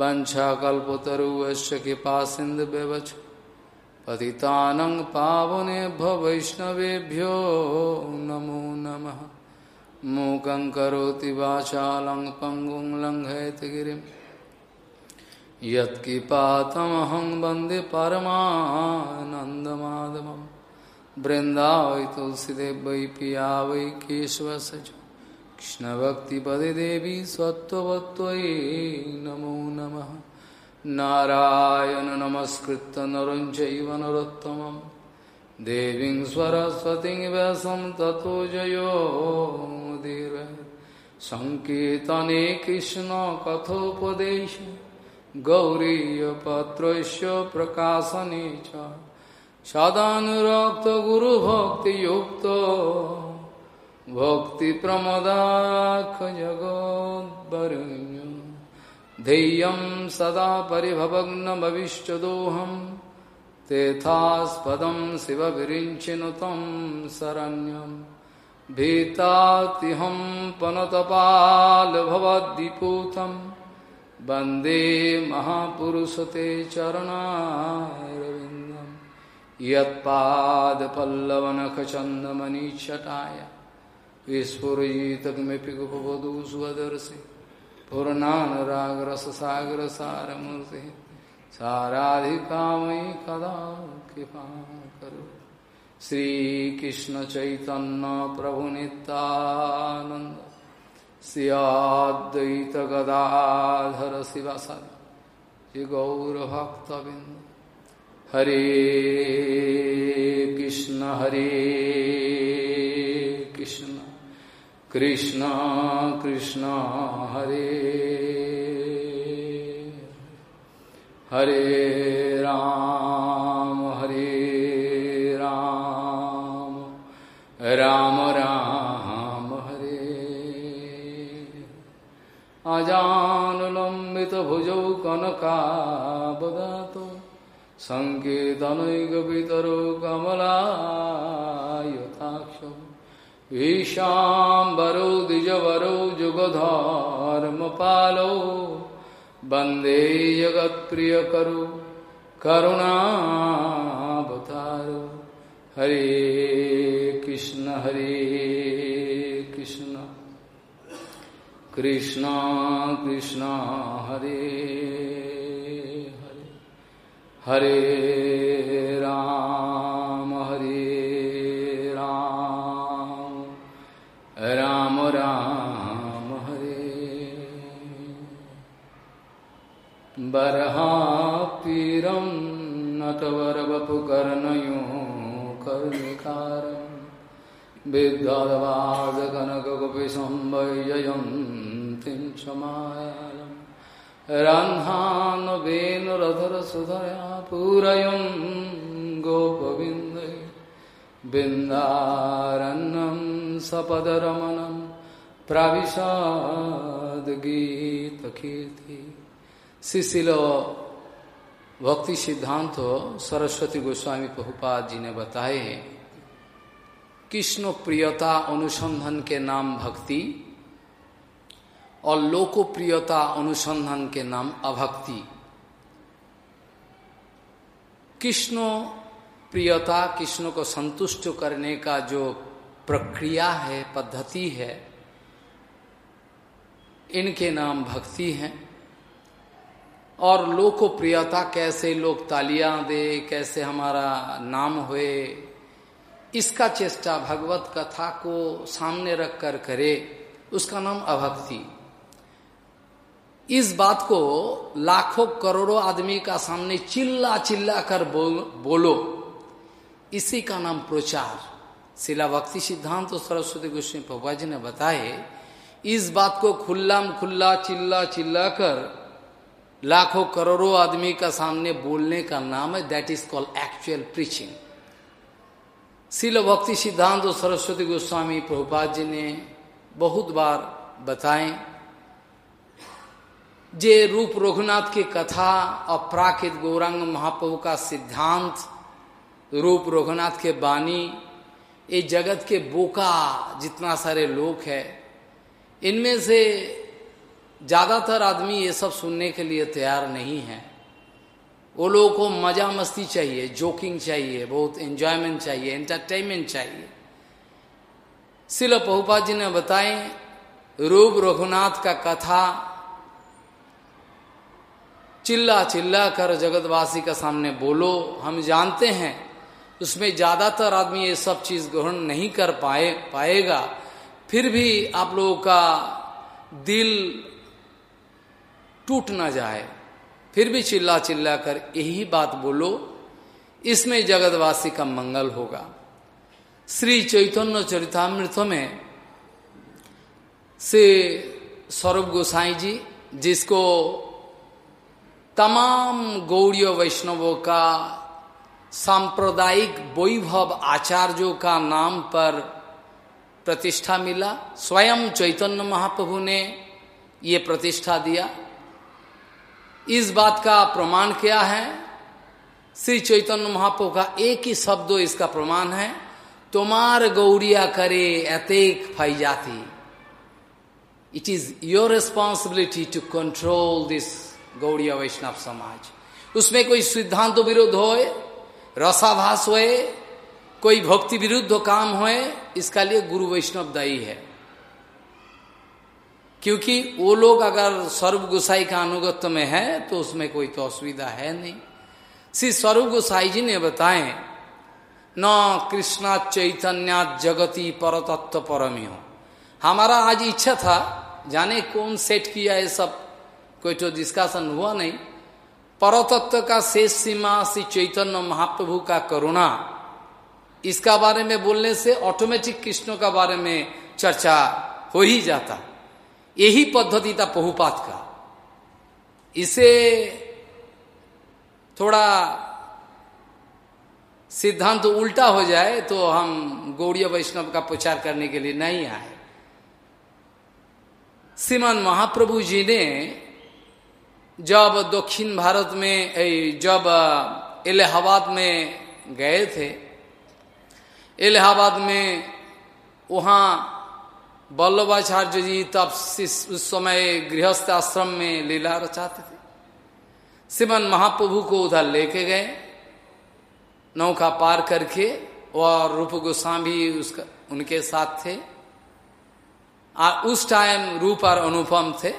वंशाकल्पतरुवश्च कृपा सिन्धुव्यवच पतितानं पावनेभ्य वैष्णवेभ्यो नमो नमः। मूकं करोति वाचालं पङ्गुं लङ्घयतगिरिं यत्कृपातमहं वंदे परमानन्दमाधवं वृन्दावै तुलसीदेव वै पिया वै केशवसज कृष्णभक्तिपदे देवी सत्त्ववत्त्वयि नमो नमः। नारायण नमस्कृत नरं चैव नरोत्तमं देवीं सरस्वतीं व्यासं ततो जयो मुदीर सङ्कीर्तने कृष्णकथोपदेश गौरीयपत्रस्य प्रकाशने च। सदानुरक्तगुरुभक्तियुक्तो। भक्तिप्रमदाखजगोद्वरुण्य धैर्यं सदा परिभवग्नभविष्यदोहं तेथास्पदं शिवविरिञ्चिनु तं शरण्यं भीतातिहं पनतपालभवद्दिपूतं वंदे महापुरुषते चरणारविन्दं यत्पादपल्लवनखचन्दमनिच्छटाय विस्फुरितमिपि गोपवधू स्वदर्शि पूर्णानुरागरससागरसारमूर्ति। साराधिकामयि कदा कृपा करो श्रीकृष्ण चैतन्य प्रभु नित्यानंद सियाद्वैत गदाधर शिवासाद श्री गौरभक्तबिंद हरे कृष्ण हरे कृष्ण। कृष्ण कृष्ण, हरे। हरे राम हरे राम। राम राम, हरे। अजानुलम्बित भुजौ कनकाबदातो सङ्केतनैकपितरो कमलायताक्षौ ईशाम्बरौ द्विजवरौ जुगधर्मपालौ वंदे जगत्प्रियकरु करुणावतारो। हरे कृष्ण हरे कृष्ण। कृष्ण कृष्ण, हरे हरे। हरे राम। बर्हापीरं नटवरवपुकर्णयो कर्णिकारं। विद्यावादकनकगोपिशं वैजयन्तीं च मायालम् रन्हानवेनुरधरसुधया पूरयन् गोपविन्दै। बिन्दारण्यं सपदरमणं प्रविशाद्गीतकीर्ति शिशिल भक्ति सिद्धांत सरस्वती गोस्वामी प्रभुपाद जी ने बताए हैं, कृष्ण प्रियता अनुसंधान के नाम भक्ति और लोकप्रियता अनुसंधान के नाम अभक्ति। कृष्ण प्रियता कृष्ण को संतुष्ट करने का जो प्रक्रिया है, पद्धति है, इनके नाम भक्ति है। और लोकप्रियता कैसे लोग तालियाँ दे कैसे हमारा नाम होए इसका चेष्टा भगवत कथा को सामने रख कर करे उसका नाम अभक्ति। इस बात को लाखों करोड़ों आदमी का सामने चिल्ला चिल्ला कर बोल, बोलो। इसी का नाम प्रचार। शिला भक्ति सिद्धांत तो सरस्वती गोस्वामी प्रभा जी ने बताए इस बात को खुल्लाम खुल्ला चिल्ला चिल्ला कर लाखों करोड़ों आदमी का सामने बोलने का नाम है that is called actual preaching Srila Bhakti Siddhanta और सरस्वती गोस्वामी प्रभुपाद जी ने बहुत बार बताए, जे रूप रघुनाथ की कथा और प्राकृत गौरांग महाप्रभु का सिद्धांत, रूप रघुनाथ के बानी, ये जगत के बोका जितना सारे लोग है, इनमें से ज़्यादातर आदमी ये सब सुनने के लिए तैयार नहीं है। वो लोगों को मज़ा मस्ती चाहिए जोकिंग चाहिए, बहुत एंजॉयमेंट चाहिए एंटरटेनमेंट चाहिए। शिल पहुपा जी ने बताए रूप रघुनाथ का कथा, चिल्ला चिल्ला कर जगतवासी का सामने बोलो, हम जानते हैं, उसमें ज़्यादातर आदमी ये सब चीज़ ग्रहण नहीं कर पाए, पाएगा। फिर भी आप लोगों का दिल टूट ना जाए। फिर भी चिल्ला चिल्ला कर यही बात बोलो, इसमें जगतवासी का मंगल होगा। श्री चैतन्य चरितमृत में से सौरभ गोसाई जी, जिसको तमाम गौड़ीय वैष्णवों का सांप्रदायिक वैभव आचार्यों का नाम पर प्रतिष्ठा मिला। स्वयं चैतन्य महाप्रभु ने ये प्रतिष्ठा दिया। इस बात का प्रमाण क्या है? श्री चैतन्य महाप्रभु का एक ही शब्द इसका प्रमाण है, तुम्हार गौरिया करे अतेक फई जाती। It is your responsibility to control this Gaudiya Vaishnava समाज। उसमें कोई सिद्धांत विरोध हो रसाभास होए, कोई भक्ति विरुद्ध काम होए, इसका लिए गुरु वैष्णव दायी है। क्योंकि वो लोग अगर सर्व गोसाई का अनुगत्य में है तो उसमें कोई तो असुविधा है नहीं। श्री स्वरूप गोसाई जी ने बताए, न कृष्णा चैतन्या जगती परतत्व परमी हो हमारा आज इच्छा था, जाने कौन सेट किया ये सब। कोई तो डिस्कशन हुआ नहीं। परतत्व का शेष सीमा श्री चैतन्य महाप्रभु का करुणा, इसका बारे में बोलने से ऑटोमेटिक कृष्ण का बारे में चर्चा हो ही जाता। यही पद्धति था पहुपात का। इसे थोड़ा सिद्धांत तो उल्टा हो जाए तो हम गौड़ीय वैष्णव का प्रचार करने के लिए नहीं आए। श्रीमान महाप्रभु जी ने जब दक्षिण भारत में जब इलाहाबाद में गए थे, इलाहाबाद में वहाँ वल्लभाचार्य जी तब उस समय गृहस्थ आश्रम में लीला रचाते थे। सिमन महाप्रभु को उधर लेके गए, नौका पार करके, और रूप गोस्वामी उसका उनके साथ थे। और उस टाइम रूप और अनुपम थे।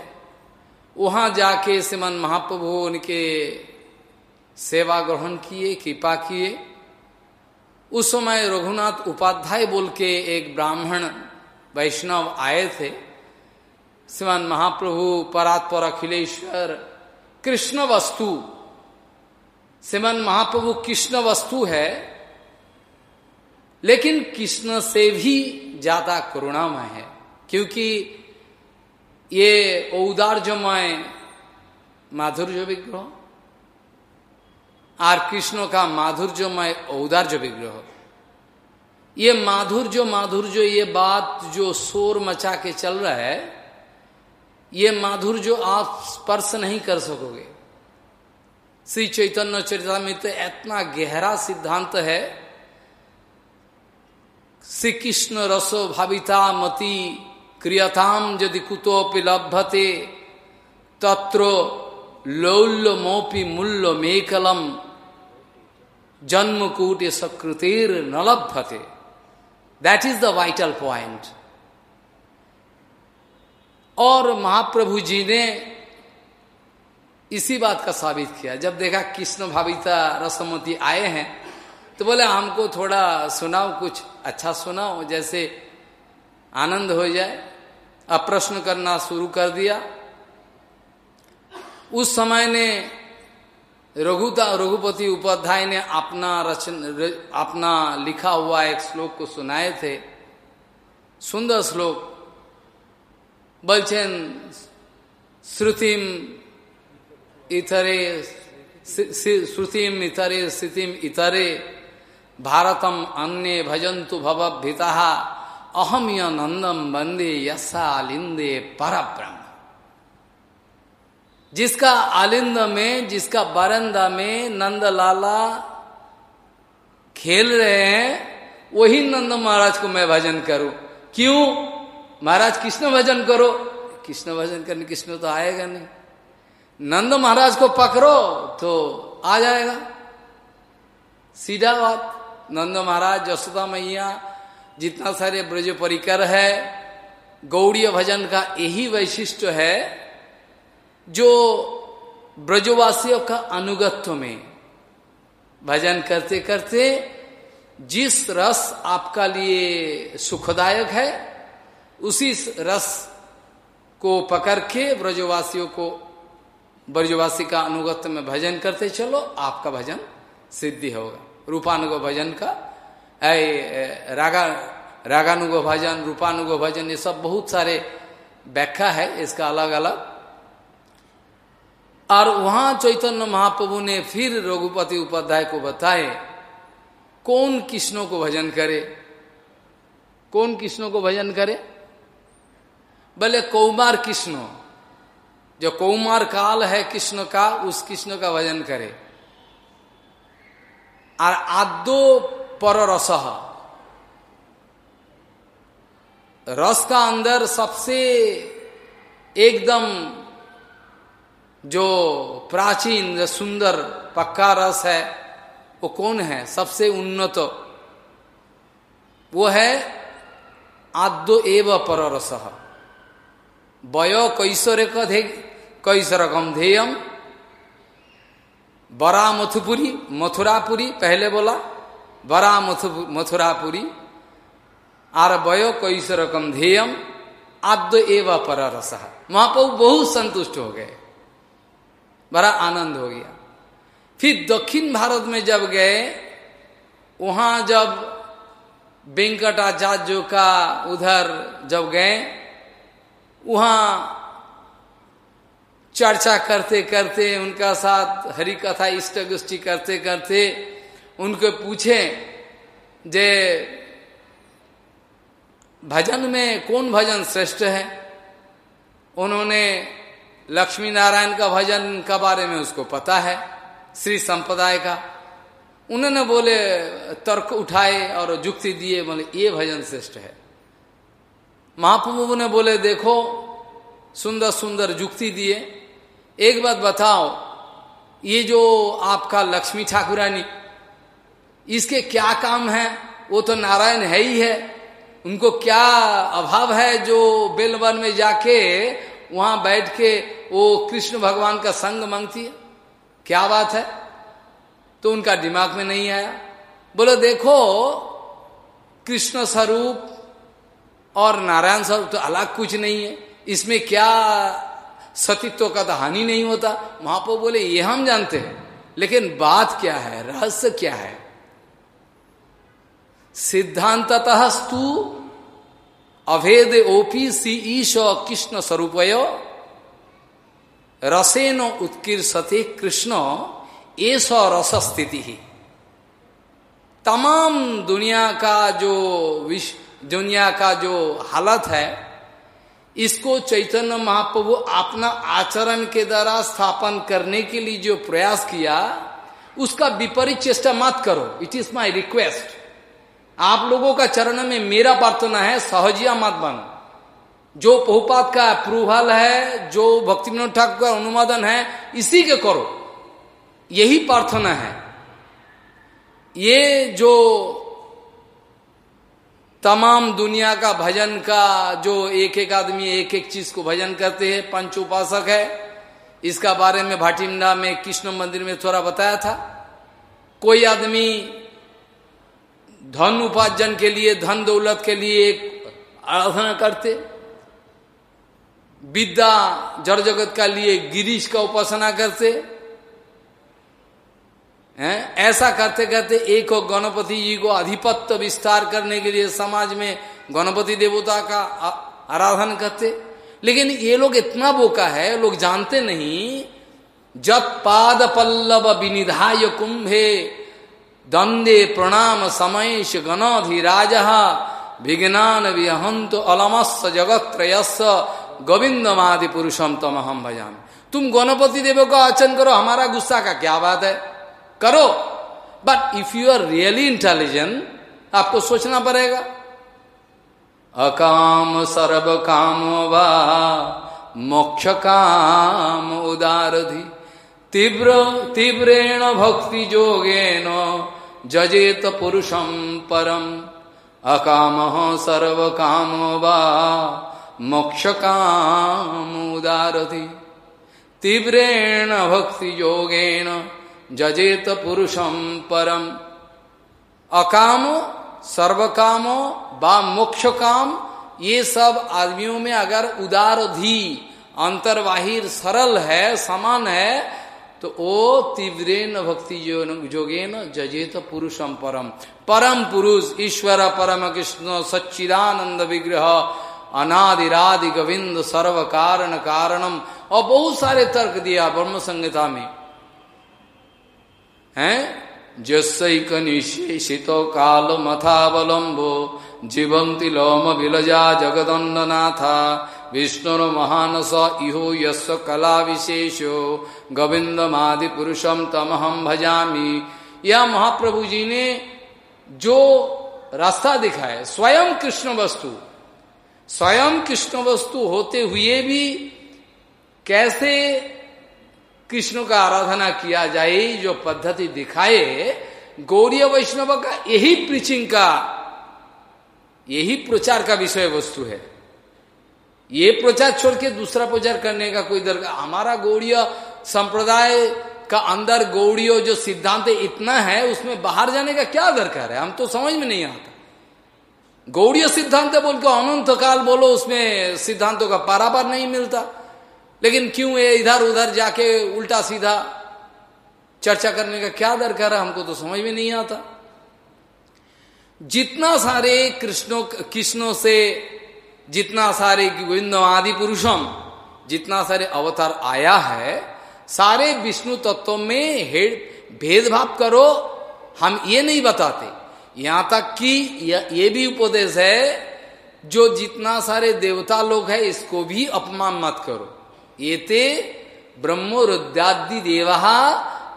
वहाँ जाके सिमन महाप्रभु उनके सेवा ग्रहण किए, कृपा किए। उस समय रघुनाथ उपाध्याय बोल के एक ब्राह्मण वैष्णव आए थे, श्रीमान महाप्रभु, परात्पर, अखिलेश्वर, कृष्ण वस्तु। श्रीमान महाप्रभु कृष्ण वस्तु है, लेकिन कृष्ण से भी ज़्यादा करुणामय है, क्योंकि ये औदार्यमय माधुर्य विग्रह और कृष्ण का माधुर्यमय औदार्य विग्रह। ये माधुर्य माधुर्य ये बात जो शोर मचा के चल रहा है, ये माधुर्य आप स्पर्श नहीं कर सकोगे। श्री चैतन्य चरिता में तो इतना गहरा सिद्धांत है। श्री कृष्ण रसो भाविता मती क्रियताम यदि कुतोपि लभते, तत्र लौल्य मोपी मूल्य मेकलम जन्म कूट सकृतिर न लभते। That is the vital point और महाप्रभु जी ने इसी बात का साबित किया। जब देखा कृष्ण भाविता रसमती आए हैं तो बोले, हमको थोड़ा सुनाओ कुछ अच्छा सुनाओ, जैसे आनंद हो जाए। अब प्रश्न करना शुरू कर दिया। उस समय ने रघुता रघुपति उपाध्याय ने अपना रचन अपना लिखा हुआ एक श्लोक को सुनाए थे। सुंदर श्लोक। बलचेन श्रुतिम इतरे श्रुतिम इतरे, स्थितिम इतरे, भारतम अन्य भजंतु भवभिता अहम य नंदम बंदे यसा लिंदे पर ब्रह्म जिसका आलिंद में, जिसका बरंदा में नंद लाला खेल रहे हैं, वही नंद महाराज को मैं भजन करूँ। क्यों? महाराज, कृष्ण भजन करो। कृष्ण भजन करने, कृष्ण तो आएगा नहीं। नंद महाराज को पकड़ो तो आ जाएगा। सीधा बात, नंद महाराज, जसोदा मैया, जितना सारे ब्रज परिकर है, गौड़ीय भजन का यही वैशिष्ट है जो ब्रजवासियों का अनुगत्व में भजन करते करते जिस रस आपका लिए सुखदायक है, उसी रस को पकड़ के ब्रजवासियों को, ब्रजवासी का अनुगत्य में भजन करते चलो, आपका भजन सिद्धि होगा। रूपानुगो भजन का, ऐ रागा, रागानुगो भजन, रूपानुगो भजन, ये सब बहुत सारे व्याख्या है, इसका अलग अलग और वहाँ चैतन्य महाप्रभु ने फिर रघुपति उपाध्याय को बताए, कौन कृष्णों को भजन करे? कौन कृष्णों को भजन करे? बोले, कौमार कृष्ण। जो कौमार काल है कृष्ण का, उस कृष्ण का भजन करे। और आदो पर रस। रस का अंदर सबसे एकदम जो प्राचीन, जो सुंदर, पक्का रस है, वो कौन है? सबसे उन्नत। वो है आद्यो एव पर रस वयो कैसर कधे कैसरकम ध्येयम बरा मथुपुरी मथुरापुरी, पहले बोला बरा मथुरापुरी। आर वयो कैसरकम ध्येयम आद्य एव पर रस महाप्रभु बहुत संतुष्ट हो गए। बड़ा आनंद हो गया। फिर दक्षिण भारत में जब गए, वहाँ जब वेंकटाचार्य का उधर जब गए, वहाँ चर्चा करते करते उनका साथ हरि कथा इष्ट गोष्ठी करते करते उनको पूछे जे, भजन में कौन भजन श्रेष्ठ है? उन्होंने लक्ष्मी नारायण का भजन का बारे में उसको पता है, श्री संप्रदाय का। उन्होंने बोले, तर्क उठाए और जुक्ति दिए, बोले, ये भजन श्रेष्ठ है। महाप्रभु ने बोले, देखो, सुंदर सुंदर जुक्ति दिए। एक बात बताओ, ये जो आपका लक्ष्मी ठाकुरानी, इसके क्या काम है? वो तो नारायण है ही है। उनको क्या अभाव है जो बेलवन में जाके वहाँ बैठ के वो कृष्ण भगवान का संग मांगती है। क्या बात है? तो उनका दिमाग में नहीं आया। बोलो, देखो, कृष्ण स्वरूप और नारायण स्वरूप तो अलग कुछ नहीं है। इसमें क्या सतीत्व का तो हानि नहीं होता? महापो बोले, ये हम जानते हैं। लेकिन बात क्या है? रहस्य क्या है? सिद्धांततः स्तु अभेद ओपी सी ईश कृष्ण स्वरूप रसेन उत्कीर्षते कृष्ण एस रस स्थिति ही तमाम दुनिया का जो विश्व दुनिया का जो हालत है, इसको चैतन्य महाप्रभु अपना आचरण के द्वारा स्थापन करने के लिए जो प्रयास किया, उसका विपरीत चेष्टा मत करो। इट इज़ माई रिक्वेस्ट आप लोगों का चरण में मेरा प्रार्थना है, सहजिया मत बनो। जो बहुपात का अप्रूवल है, जो भक्ति विनोद ठाकुर का अनुमोदन है, इसी के करो। यही प्रार्थना है। ये जो तमाम दुनिया का भजन का, जो एक एक आदमी एक एक चीज़ को भजन करते हैं, पंच उपासक है, इसका बारे में भाटिंडा में कृष्ण मंदिर में थोड़ा बताया था। कोई आदमी धन उपार्जन के लिए, धन दौलत के लिए आराधना करते। विद्या जड़ जगत का लिए गिरीश का उपासना करते। हैं? ऐसा करते करते एक और गणपति जी को अधिपत्य विस्तार करने के लिए समाज में गणपति देवता का आराधन करते। लेकिन ये लोग इतना बोका है, लोग जानते नहीं जत पाद पल्लव विनिधाय कुंभे दंदे प्रणाम समय गणाधिराज। विज्ञान विहंत अलमस् जगत त्रयस गोविंदमादि पुरुषम तम हम भजान तुम गणपति देव का अर्चन करो, हमारा गुस्सा का क्या बात है? करो। But if you are really intelligent आपको सोचना पड़ेगा। अकाम सर्व काम वा, मोक्ष काम उदारधि। तीव्र, तीव्रेण भक्ति जोगेन जजेत पुरुषम परम। अकाम सर्व काम वा मोक्ष काम उदारधि तीव्रेण भक्ति योगेन जजेत पुरुषम परम। अकाम सर्व कामो बा मोक्ष काम ये सब आदमियों में अगर उदार धी, अंतर्वाहिर सरल है, समान है तो ओ तीव्रेन भक्ति जोगेन जजेत पुरुषम परम। परम पुरुष, ईश्वर परम कृष्ण, सच्चिदानंद विग्रह, अनादिरादि गोविंद सर्व कारण कारणम, और बहुत सारे तर्क दिया ब्रह्म संहिता में। हैं? निशेषित काल मथावलंबो जीवंती लोम विलजा जगदंडनाथा विष्णुर महानस इहो यश कला विशेषो गोविंदमादि पुरुषम तमहम भजामी। यह महाप्रभु जी ने जो रास्ता दिखाए स्वयं कृष्ण वस्तु, स्वयं कृष्ण वस्तु होते हुए भी कैसे कृष्ण का आराधना किया जाए, जो पद्धति दिखाए गौरी वैष्णव का यही प्रीचिंग का, यही प्रचार का विषय वस्तु है। ये प्रचार छोड़ के दूसरा प्रचार करने का कोई दरकार हमारा गौड़ीय संप्रदाय का अंदर गौड़ियों जो सिद्धांत इतना है, उसमें बाहर जाने का क्या दरकार है? हम तो समझ में नहीं आता। गौड़ीय सिद्धांत बोल के अनंत काल बोलो, उसमें सिद्धांतों का पारापार नहीं मिलता। लेकिन क्यों ये इधर उधर जाके उल्टा सीधा चर्चा करने का क्या दरकार है, हमको तो समझ में नहीं आता। जितना सारे कृष्णों कृष्णों से जितना सारे गोविंद आदि पुरुषम जितना सारे अवतार आया है, सारे विष्णु तत्व में हेड भेदभाव करो, हम ये नहीं बताते। यहाँ तक कि ये भी उपदेश है, जो जितना सारे देवता लोग है, इसको भी अपमान मत करो। ये ते ब्रह्मो रुद्यादि देवा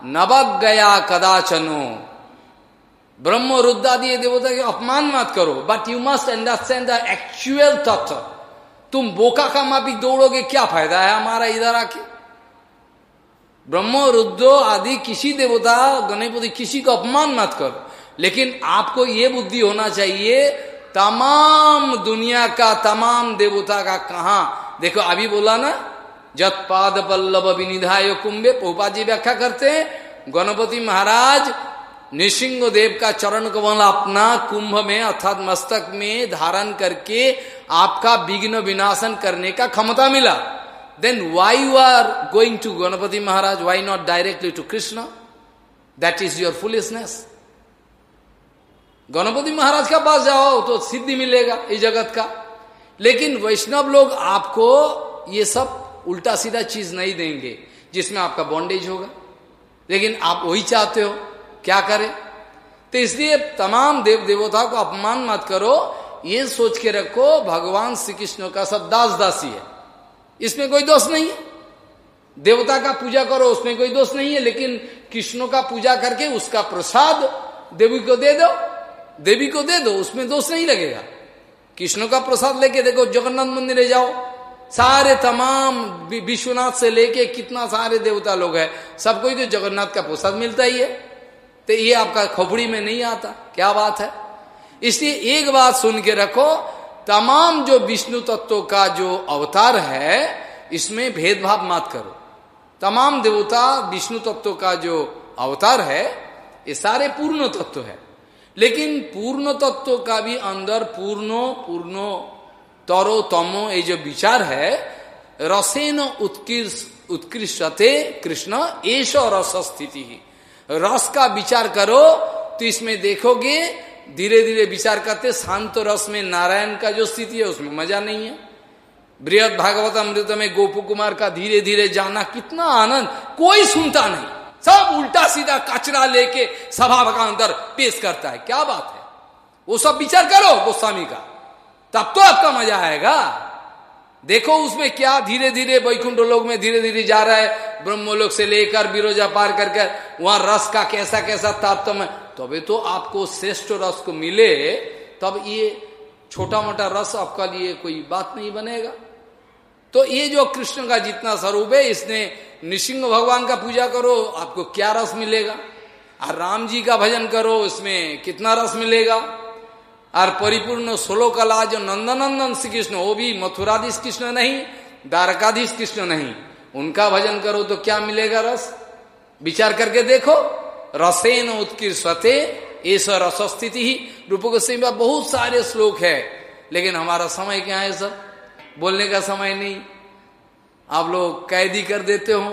नवग गया कदाचनो। ब्रह्म रुद्रादि देवता के अपमान मत करो but you must understand the actual tattva. तुम बोका का मापी दौड़ोगे, क्या फ़ायदा है हमारा इधर आके? ब्रह्म, रुद्रो आदि किसी देवता गणपति किसी को अपमान मत करो। लेकिन आपको ये बुद्धि होना चाहिए, तमाम दुनिया का, तमाम देवता का कहा? देखो, अभी बोला ना, जत पाद पल्लव विनिधाय कुंभे पोपा जी व्याख्या करते हैं, गणपति महाराज निशिंग देव का चरण कमल अपना कुंभ में अर्थात मस्तक में धारण करके आपका विघ्न विनाशन करने का क्षमता मिला। Then why you are going to Ganapati Maharaj why not directly to Krishna that is your foolishness Ganapati Maharaj का पास जाओ तो सिद्धि मिलेगा इस जगत का लेकिन वैष्णव लोग आपको ये सब उल्टा सीधा चीज़ नहीं देंगे जिसमें आपका बॉन्डेज होगा लेकिन आप वही चाहते हो क्या करे? तो इसलिए तमाम देव देवताओं को अपमान मत करो, ये सोच के रखो, भगवान श्री कृष्ण का सब दास दासी है। इसमें कोई दोष नहीं है। देवता का पूजा करो, उसमें कोई दोष नहीं है, लेकिन कृष्ण का पूजा करके उसका प्रसाद देवी को दे दो, देवी को दे दो, उसमें दोष नहीं लगेगा। कृष्ण का प्रसाद लेके देखो, जगन्नाथ मंदिर ले जाओ, सारे तमाम विश्वनाथ से लेके कितना सारे देवता लोग हैं सबको तो जगन्नाथ का प्रसाद मिलता ही है। तो ये आपका खोपड़ी में नहीं आता। क्या बात है? इसलिए एक बात सुन के रखो, तमाम जो विष्णु तत्व का जो अवतार है, इसमें भेदभाव मत करो। तमाम देवता विष्णु तत्व का जो अवतार है, ये सारे पूर्ण तत्व है। लेकिन पूर्ण तत्व का भी अंदर पूर्णो पूर्णो, तरो, तमो, ये जो विचार है, रसेन उत्कृष्ट उत्कृष्टते कृष्ण एश रस स्थिति ही। रस का विचार करो तो इसमें देखोगे धीरे धीरे विचार करते, शांत रस में नारायण का जो स्थिति है, उसमें मज़ा नहीं है। बृहद भागवत अमृत में गोपू कुमार का धीरे धीरे जाना कितना आनंद, कोई सुनता नहीं। सब उल्टा सीधा कचरा लेके सभा का अंदर पेश करता है। क्या बात है? वो सब विचार करो, गोस्वामी का। तब तो आपका मज़ा आएगा। देखो उसमें क्या धीरे धीरे वैकुंठ लोग में धीरे धीरे जा रहा है, ब्रह्मलोक से लेकर बिरोजा पार करके, वहाँ रस का कैसा कैसा ताप्तम है। तभी तो आपको श्रेष्ठ रस को मिले, तब ये छोटा मोटा रस आपका लिए कोई बात नहीं बनेगा। तो ये जो कृष्ण का जितना स्वरूप है, इसने निशिंग भगवान का पूजा करो, आपको क्या रस मिलेगा? और राम जी का भजन करो इसमें कितना रस मिलेगा? और परिपूर्ण सोलो कला जो नंदनंदन श्री कृष्ण वो भी मथुराधीश कृष्ण नहीं, द्वारकाधीश कृष्ण नहीं। उनका भजन करो तो क्या मिलेगा रस? विचार करके देखो। रसेन उत्कृष्टे ऐसा रस स्थिति ही। रूप गोस्वामी बहुत सारे श्लोक है, लेकिन हमारा समय क्या है सर? बोलने का समय नहीं। आप लोग कैदी कर देते हो।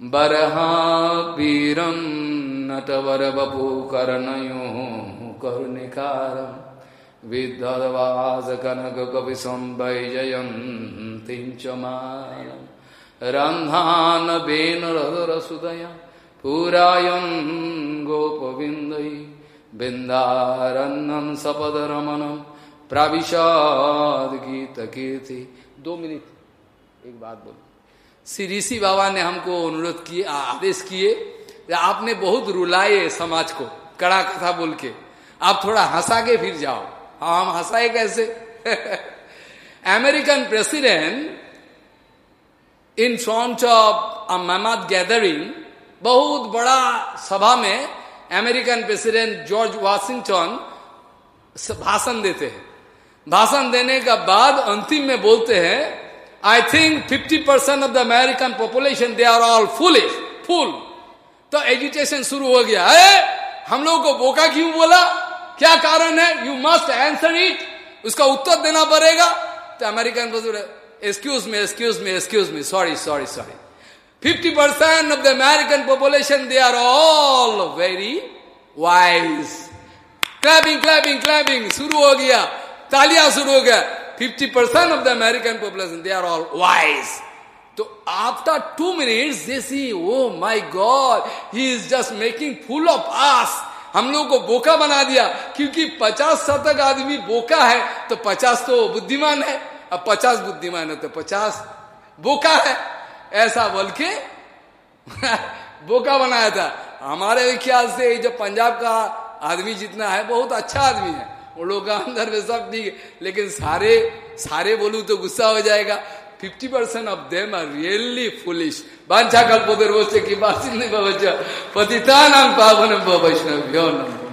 बरहा वीरम नटवर बपू करनयो करुणिकारम विद्वास कनक कवि संवैजयंती रंधान बेन रसुदया सपद रमनम प्राविशाद गीत कीर्ति दो मिनट, एक बात बोलो। श्री ऋषि बाबा ने हमको अनुरोध किए, आदेश किए, आपने बहुत रुलाए समाज को, कड़ा कथा बोल के। आप थोड़ा हंसा के फिर जाओ। हाँ हम हंसाए कैसे? American president in front of a mammoth gathering बहुत बड़ा सभा में अमेरिकन प्रेसिडेंट जॉर्ज वाशिंगटन भाषण देते हैं। भाषण देने का बाद अंतिम में बोलते हैं I think 50 percent of the American population they are all fool fool तो एजुटेशन शुरू हो गया। है हम लोग को बोका क्यों बोला? क्या कारण है? यू मस्ट एंसर इट उसका उत्तर देना पड़ेगा। तो American excuse me excuse me excuse me sorry sorry sorry fifty percent of the American population they are all very wise clapping clapping clapping शुरू हो गया। तालिया शुरू हो गया। Fifty percent of the American population they are all wise तो after two minutes they see oh my god he is just making fool of us हम लोग को बोका बना दिया, क्योंकि पचास शतक आदमी बोका है तो पचास तो बुद्धिमान है। अब पचास बुद्धिमान है तो पचास बोका है। ऐसा बोल के बोका बनाया था। हमारे ख्याल से जो पंजाब का आदमी जितना है, बहुत अच्छा आदमी है। उन लोग का अंदर में सब ठीक है, लेकिन सारे सारे बोलू तो गुस्सा हो जाएगा। Fifty percent of them are really foolish बांछा कल्पोदर बोलते की बात नहीं पतिता नाम पावन वैष्णव